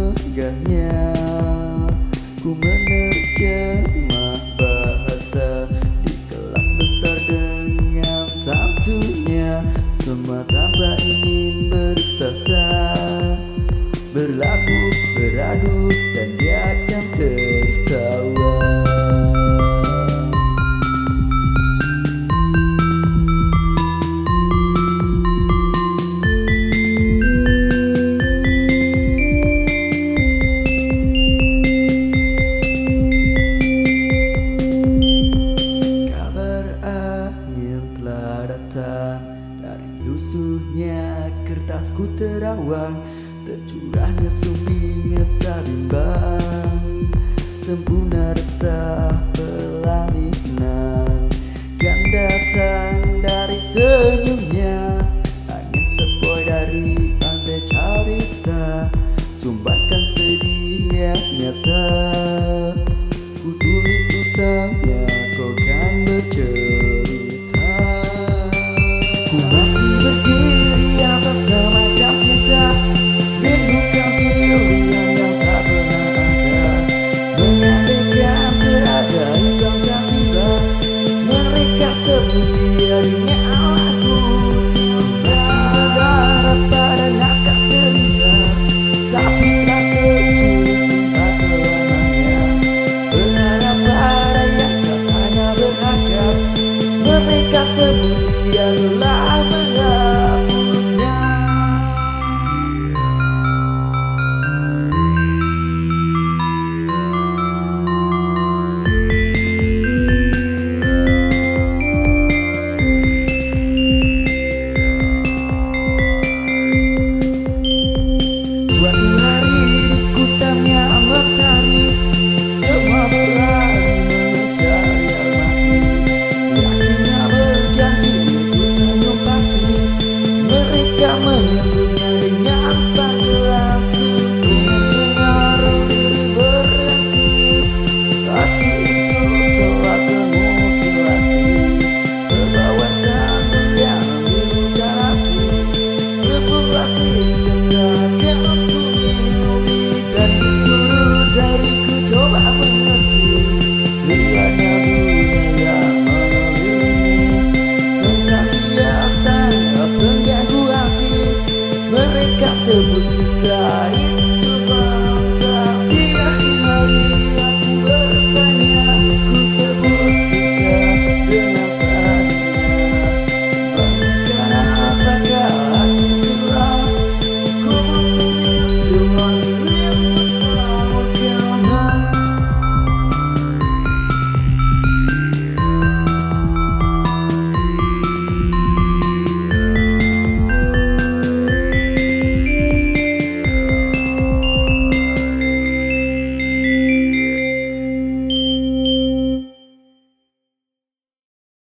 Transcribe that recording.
megahnya Ku menerjemah bahasa Di kelas besar dengan santunya Semata Dari lusuhnya kertasku terawang Tercurahnya sungai tak bimbang Sempurna the sky